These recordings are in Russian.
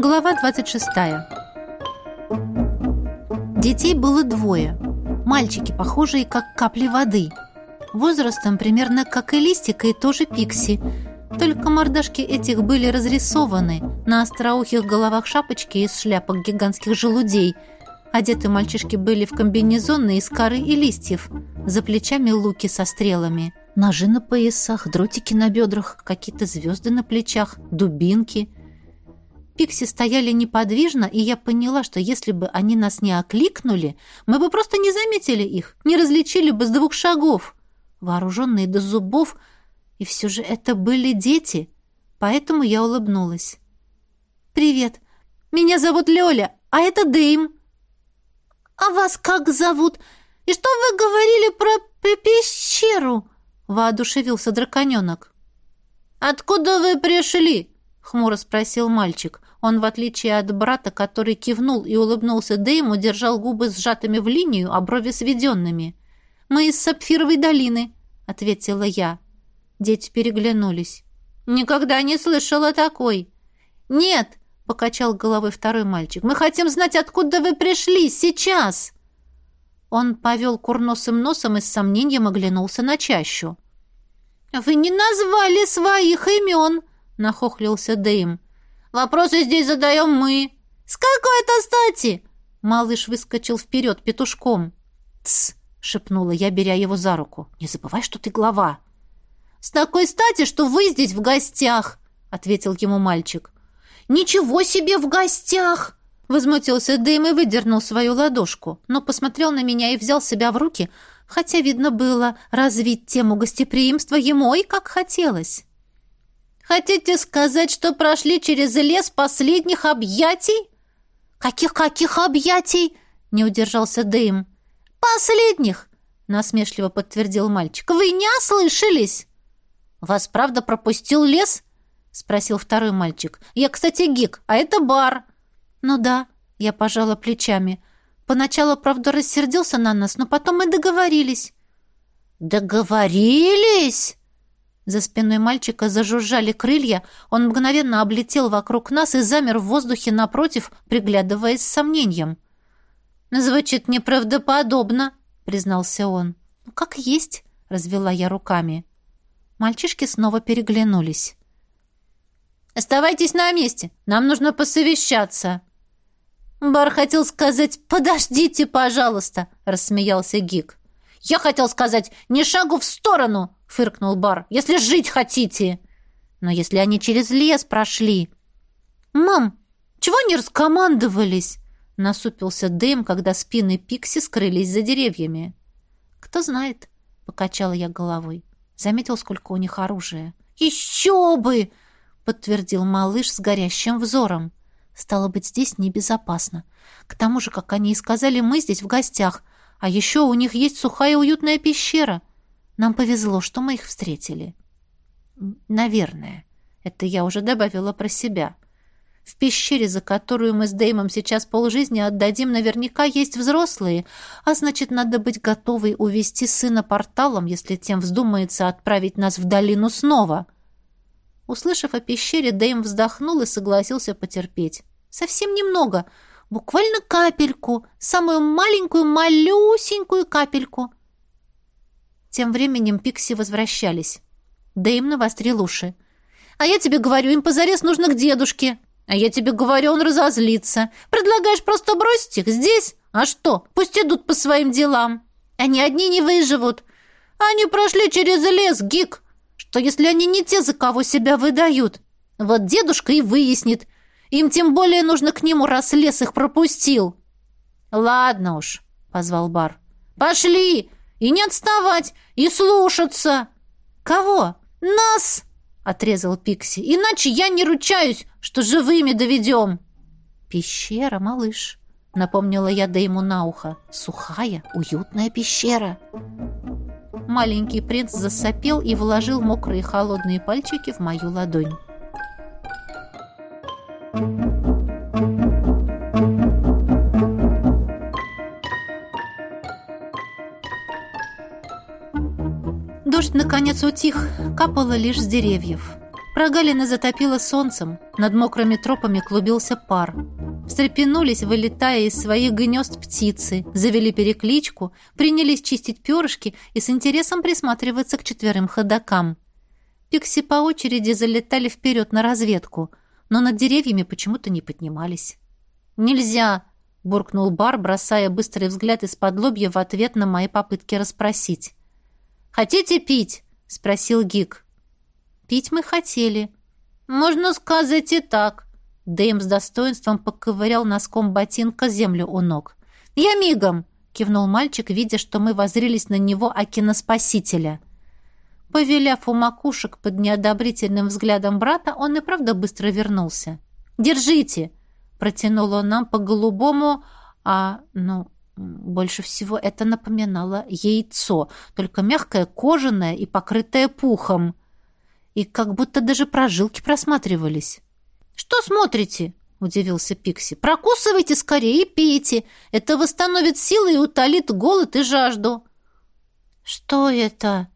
Глава 26. Детей было двое. Мальчики, похожие как капли воды. Возрастом примерно как и листика, и тоже пикси. Только мордашки этих были разрисованы. На остроухих головах шапочки из шляпок гигантских желудей. Одеты мальчишки были в комбинезоны из коры и листьев. За плечами луки со стрелами. Ножи на поясах, дротики на бедрах, какие-то звезды на плечах, дубинки — Пикси стояли неподвижно, и я поняла, что если бы они нас не окликнули, мы бы просто не заметили их, не различили бы с двух шагов. Вооруженные до зубов, и все же это были дети, поэтому я улыбнулась. «Привет, меня зовут Лёля, а это Дэйм». «А вас как зовут? И что вы говорили про пещеру?» — воодушевился драконёнок. «Откуда вы пришли?» — хмуро спросил мальчик. Он, в отличие от брата, который кивнул и улыбнулся Дэйму, держал губы сжатыми в линию, а брови сведенными. «Мы из Сапфировой долины», — ответила я. Дети переглянулись. «Никогда не слышала такой». «Нет», — покачал головой второй мальчик, «мы хотим знать, откуда вы пришли сейчас». Он повел курносым носом и с сомнением оглянулся на чащу. «Вы не назвали своих имен», — нахохлился Дэйм. Вопросы здесь задаем мы». «С какой-то стати?» Малыш выскочил вперед петушком. «Тсс!» — шепнула я, беря его за руку. «Не забывай, что ты глава». «С такой стати, что вы здесь в гостях!» — ответил ему мальчик. «Ничего себе в гостях!» Возмутился Дэйм и выдернул свою ладошку, но посмотрел на меня и взял себя в руки, хотя видно было развить тему гостеприимства ему и как хотелось. Хотите сказать, что прошли через лес последних объятий? Каких-каких объятий? Не удержался Дэйм. Последних, насмешливо подтвердил мальчик. Вы не ослышались? Вас правда пропустил лес? спросил второй мальчик. Я, кстати, гик, а это бар. Ну да, я пожала плечами. Поначалу, правда, рассердился на нас, но потом мы договорились. Договорились? За спиной мальчика зажужжали крылья, он мгновенно облетел вокруг нас и замер в воздухе напротив, приглядываясь с сомнением. «Звучит неправдоподобно», — признался он. «Ну, как есть», — развела я руками. Мальчишки снова переглянулись. «Оставайтесь на месте, нам нужно посовещаться». «Бар хотел сказать «подождите, пожалуйста», — рассмеялся Гик. «Я хотел сказать «ни шагу в сторону», — фыркнул Бар. «Если жить хотите!» «Но если они через лес прошли...» «Мам, чего не раскомандовались?» — насупился Дэм, когда спины Пикси скрылись за деревьями. «Кто знает?» — покачала я головой. Заметил, сколько у них оружия. «Еще бы!» — подтвердил малыш с горящим взором. «Стало быть, здесь небезопасно. К тому же, как они и сказали, мы здесь в гостях, а еще у них есть сухая уютная пещера. Нам повезло, что мы их встретили. Наверное. Это я уже добавила про себя. В пещере, за которую мы с Дэймом сейчас полжизни отдадим, наверняка есть взрослые, а значит, надо быть готовой увести сына порталом, если тем вздумается отправить нас в долину снова. Услышав о пещере, Дэйм вздохнул и согласился потерпеть. Совсем немного, буквально капельку, самую маленькую, малюсенькую капельку — тем временем Пикси возвращались. Дэйм навострил уши. «А я тебе говорю, им позарез нужно к дедушке. А я тебе говорю, он разозлится. Предлагаешь просто бросить их здесь? А что? Пусть идут по своим делам. Они одни не выживут. Они прошли через лес, Гик. Что, если они не те, за кого себя выдают? Вот дедушка и выяснит. Им тем более нужно к нему, раз лес их пропустил». «Ладно уж», — позвал Бар. «Пошли! И не отставать, и слушаться. Кого? Нас, отрезал Пикси. Иначе я не ручаюсь, что живыми доведем. Пещера, малыш, напомнила я да ему на ухо. Сухая, уютная пещера. Маленький принц засопел и вложил мокрые холодные пальчики в мою ладонь. Дождь, наконец, утих, капало лишь с деревьев. Прогалины затопило солнцем, над мокрыми тропами клубился пар. Встрепенулись, вылетая из своих гнезд птицы, завели перекличку, принялись чистить перышки и с интересом присматриваться к четверым ходокам. Пикси по очереди залетали вперед на разведку, но над деревьями почему-то не поднимались. «Нельзя!» — буркнул Бар, бросая быстрый взгляд из-под лобья в ответ на мои попытки расспросить. «Хотите пить?» — спросил Гик. Пить мы хотели. Можно сказать и так. Дэйм с достоинством поковырял носком ботинка землю у ног. «Я мигом!» — кивнул мальчик, видя, что мы возрились на него окиноспасителя. Повеляв у макушек под неодобрительным взглядом брата, он и правда быстро вернулся. «Держите!» — протянул он нам по голубому, а, ну, больше всего это напоминало яйцо, только мягкое, кожаное и покрытое пухом и как будто даже прожилки просматривались. «Что смотрите?» — удивился Пикси. «Прокусывайте скорее и пейте. Это восстановит силы и утолит голод и жажду». «Что это?»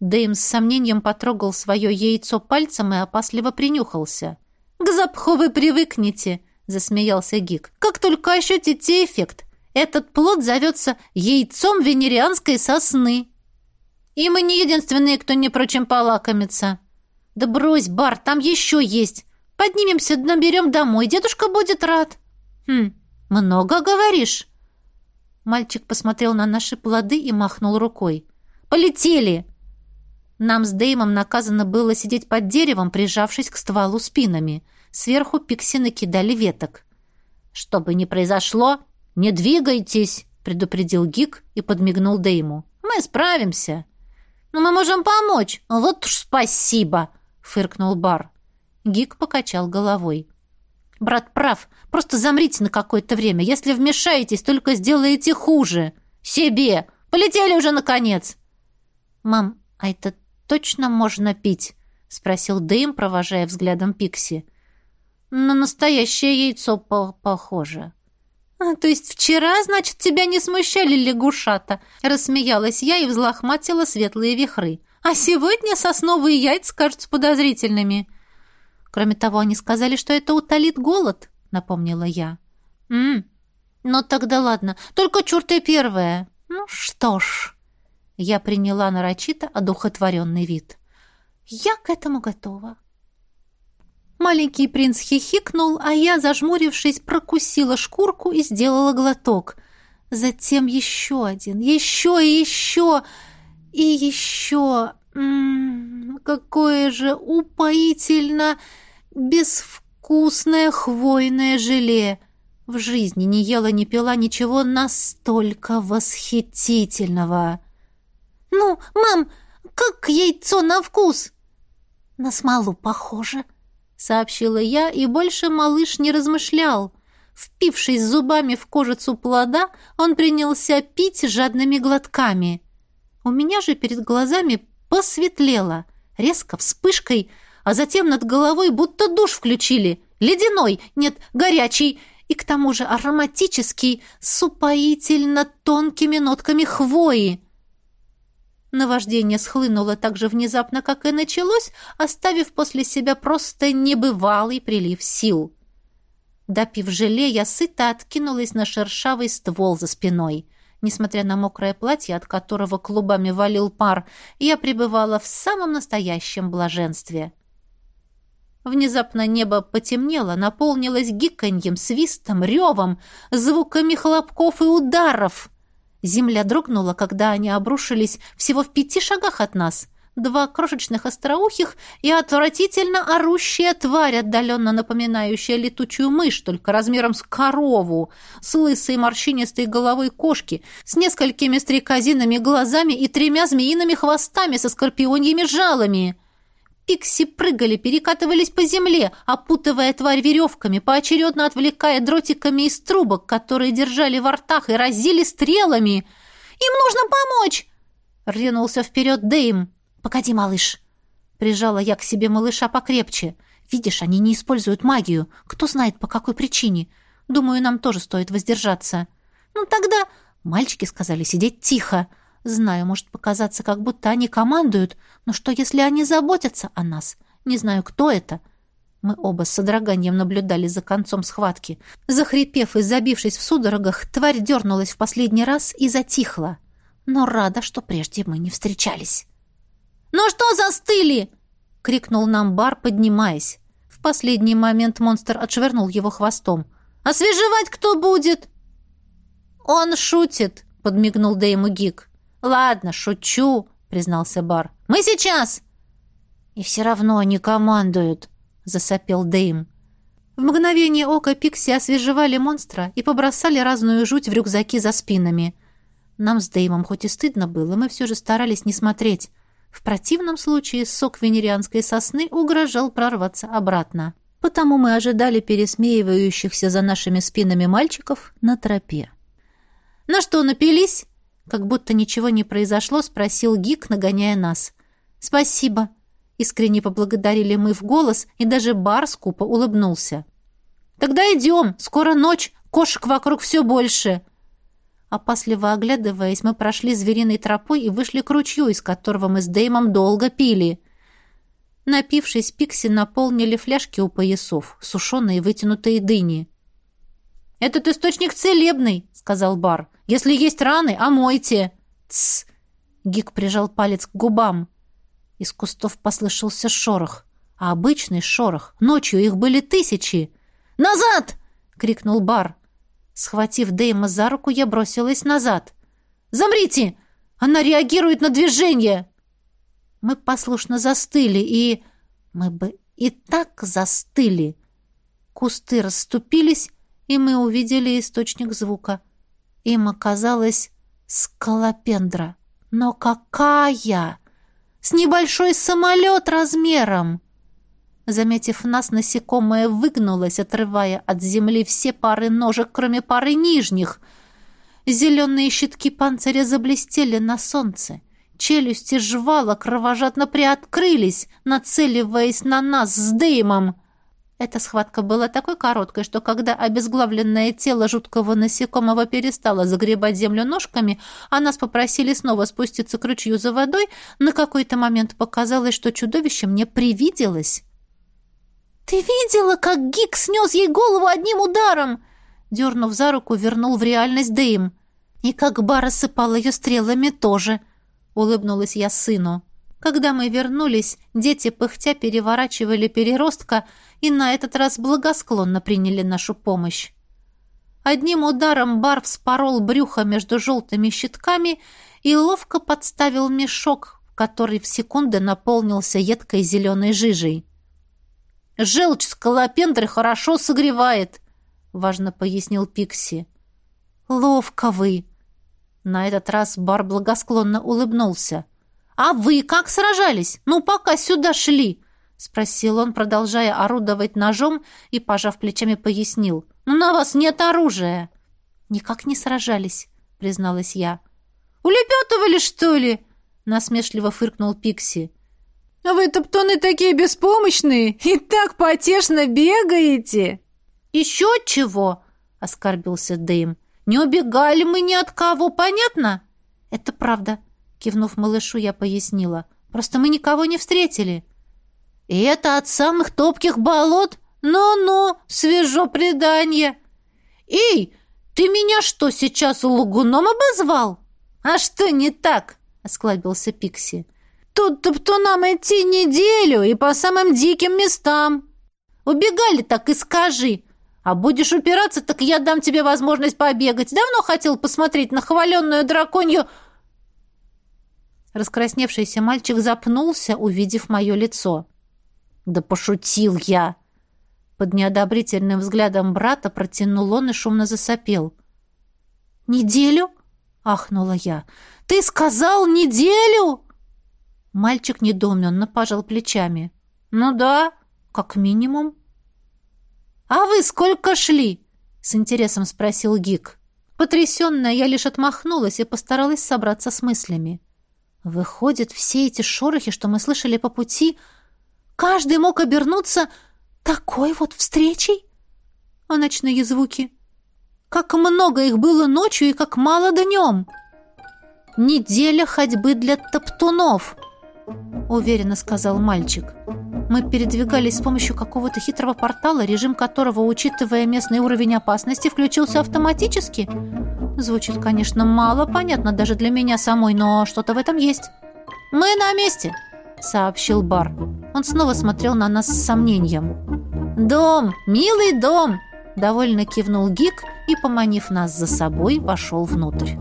Дэйм с сомнением потрогал свое яйцо пальцем и опасливо принюхался. «К запаху вы привыкнете», — засмеялся Гик. «Как только ощутите эффект. Этот плод зовется яйцом венерианской сосны». «И мы не единственные, кто не прочим полакомиться», «Да брось, Бар, там еще есть. Поднимемся, наберем домой. Дедушка будет рад». «Хм, много говоришь?» Мальчик посмотрел на наши плоды и махнул рукой. «Полетели!» Нам с Деймом наказано было сидеть под деревом, прижавшись к стволу спинами. Сверху пикси накидали веток. «Что бы ни произошло, не двигайтесь!» предупредил Гик и подмигнул Дейму. «Мы справимся!» «Но мы можем помочь!» «Вот уж спасибо!» фыркнул Бар. Гик покачал головой. Брат прав. Просто замрите на какое-то время. Если вмешаетесь, только сделаете хуже. Себе. Полетели уже наконец. Мам, а это точно можно пить? спросил Дэйм, провожая взглядом Пикси. На настоящее яйцо по похоже. «А, то есть вчера, значит, тебя не смущали лягушата?» Рассмеялась я и взлохматила светлые вихры. А сегодня сосновые яйца кажутся подозрительными. Кроме того, они сказали, что это утолит голод, напомнила я. М, ну тогда ладно, только чёртое первое. Ну что ж, я приняла нарочито одухотворенный вид. Я к этому готова. Маленький принц хихикнул, а я, зажмурившись, прокусила шкурку и сделала глоток. Затем еще один, еще и еще... И еще... М -м, какое же упоительно безвкусное хвойное желе! В жизни не ела, не пила ничего настолько восхитительного. «Ну, мам, как яйцо на вкус?» «На смолу похоже», — сообщила я, и больше малыш не размышлял. Впившись зубами в кожицу плода, он принялся пить жадными глотками. У меня же перед глазами посветлело, резко, вспышкой, а затем над головой будто душ включили. Ледяной, нет, горячий, и к тому же ароматический, с упоительно тонкими нотками хвои. Наваждение схлынуло так же внезапно, как и началось, оставив после себя просто небывалый прилив сил. Допив желе, я сыто откинулась на шершавый ствол за спиной. Несмотря на мокрое платье, от которого клубами валил пар, я пребывала в самом настоящем блаженстве. Внезапно небо потемнело, наполнилось гиканьем, свистом, ревом, звуками хлопков и ударов. Земля дрогнула, когда они обрушились всего в пяти шагах от нас — два крошечных остроухих и отвратительно орущая тварь, отдаленно напоминающая летучую мышь, только размером с корову, с лысой морщинистой головой кошки, с несколькими стрекозинами глазами и тремя змеиными хвостами со скорпионьими жалами. Пикси прыгали, перекатывались по земле, опутывая тварь веревками, поочередно отвлекая дротиками из трубок, которые держали во ртах и разили стрелами. «Им нужно помочь!» — ринулся вперед Дэйм. «Погоди, малыш!» Прижала я к себе малыша покрепче. «Видишь, они не используют магию. Кто знает, по какой причине. Думаю, нам тоже стоит воздержаться». «Ну тогда...» Мальчики сказали сидеть тихо. Знаю, может показаться, как будто они командуют, но что, если они заботятся о нас? Не знаю, кто это. Мы оба с содроганием наблюдали за концом схватки. Захрипев и забившись в судорогах, тварь дернулась в последний раз и затихла. Но рада, что прежде мы не встречались. «Ну что застыли?» — крикнул нам бар, поднимаясь. В последний момент монстр отшвырнул его хвостом. «Освежевать кто будет?» «Он шутит», — подмигнул Дэйму Гик. «Ладно, шучу», — признался Бар. «Мы сейчас!» «И все равно они командуют», — засопел Дэйм. В мгновение ока Пикси освежевали монстра и побросали разную жуть в рюкзаки за спинами. Нам с Дэймом хоть и стыдно было, мы все же старались не смотреть. В противном случае сок венерианской сосны угрожал прорваться обратно. Потому мы ожидали пересмеивающихся за нашими спинами мальчиков на тропе. «На что, напились?» Как будто ничего не произошло, спросил Гик, нагоняя нас. «Спасибо», — искренне поблагодарили мы в голос, и даже бар скупо улыбнулся. «Тогда идем, скоро ночь, кошек вокруг все больше». Опасливо оглядываясь, мы прошли звериной тропой и вышли к ручью, из которого мы с Деймом долго пили. Напившись, Пикси наполнили фляжки у поясов, сушеные вытянутые дыни. «Этот источник целебный», — сказал Бар. «Если есть раны, омойте». «Тсс!» — Гик прижал палец к губам. Из кустов послышался шорох. А обычный шорох. Ночью их были тысячи. «Назад!» — крикнул Бар. Схватив Дейма за руку, я бросилась назад. «Замрите! Она реагирует на движение!» Мы послушно застыли, и... Мы бы и так застыли. Кусты расступились, и мы увидели источник звука. Им оказалась скалопендра. Но какая! С небольшой самолет размером! Заметив нас, насекомое выгнулось, отрывая от земли все пары ножек, кроме пары нижних. Зеленые щитки панциря заблестели на солнце. Челюсти жвала кровожадно приоткрылись, нацеливаясь на нас с дымом. Эта схватка была такой короткой, что когда обезглавленное тело жуткого насекомого перестало загребать землю ножками, а нас попросили снова спуститься к ручью за водой, на какой-то момент показалось, что чудовище мне привиделось. «Ты видела, как Гик снес ей голову одним ударом?» Дернув за руку, вернул в реальность Дэйм. «И как Бар осыпал ее стрелами тоже», — улыбнулась я сыну. Когда мы вернулись, дети пыхтя переворачивали переростка и на этот раз благосклонно приняли нашу помощь. Одним ударом Бар вспорол брюхо между желтыми щитками и ловко подставил мешок, который в секунды наполнился едкой зеленой жижей. Желчь скалопендры хорошо согревает, важно пояснил Пикси. Ловко вы. На этот раз Бар благосклонно улыбнулся. А вы как сражались? Ну, пока сюда шли, спросил он, продолжая орудовать ножом и, пожав плечами, пояснил. Ну, на вас нет оружия. Никак не сражались, призналась я. Улепетывали, что ли? насмешливо фыркнул Пикси. А вы, топтоны, такие беспомощные и так потешно бегаете!» «Еще чего?» — оскорбился Дэйм. «Не убегали мы ни от кого, понятно?» «Это правда», — кивнув малышу, я пояснила. «Просто мы никого не встретили». «И это от самых топких болот? Ну-ну, свежо предание!» «Эй, ты меня что, сейчас лугуном обозвал?» «А что не так?» — осклабился Пикси. Тут-то нам идти неделю и по самым диким местам. Убегали так и скажи. А будешь упираться, так я дам тебе возможность побегать. Давно хотел посмотреть на хваленную драконью...» Раскрасневшийся мальчик запнулся, увидев мое лицо. «Да пошутил я!» Под неодобрительным взглядом брата протянул он и шумно засопел. «Неделю?» — ахнула я. «Ты сказал неделю?» Мальчик недоуменно пожал плечами. «Ну да, как минимум». «А вы сколько шли?» — с интересом спросил Гик. Потрясенная, я лишь отмахнулась и постаралась собраться с мыслями. Выходит, все эти шорохи, что мы слышали по пути, каждый мог обернуться такой вот встречей? А ночные звуки? Как много их было ночью и как мало днем! Неделя ходьбы для топтунов —— уверенно сказал мальчик. «Мы передвигались с помощью какого-то хитрого портала, режим которого, учитывая местный уровень опасности, включился автоматически. Звучит, конечно, мало понятно даже для меня самой, но что-то в этом есть». «Мы на месте!» — сообщил Бар. Он снова смотрел на нас с сомнением. «Дом! Милый дом!» — довольно кивнул Гик и, поманив нас за собой, вошел внутрь.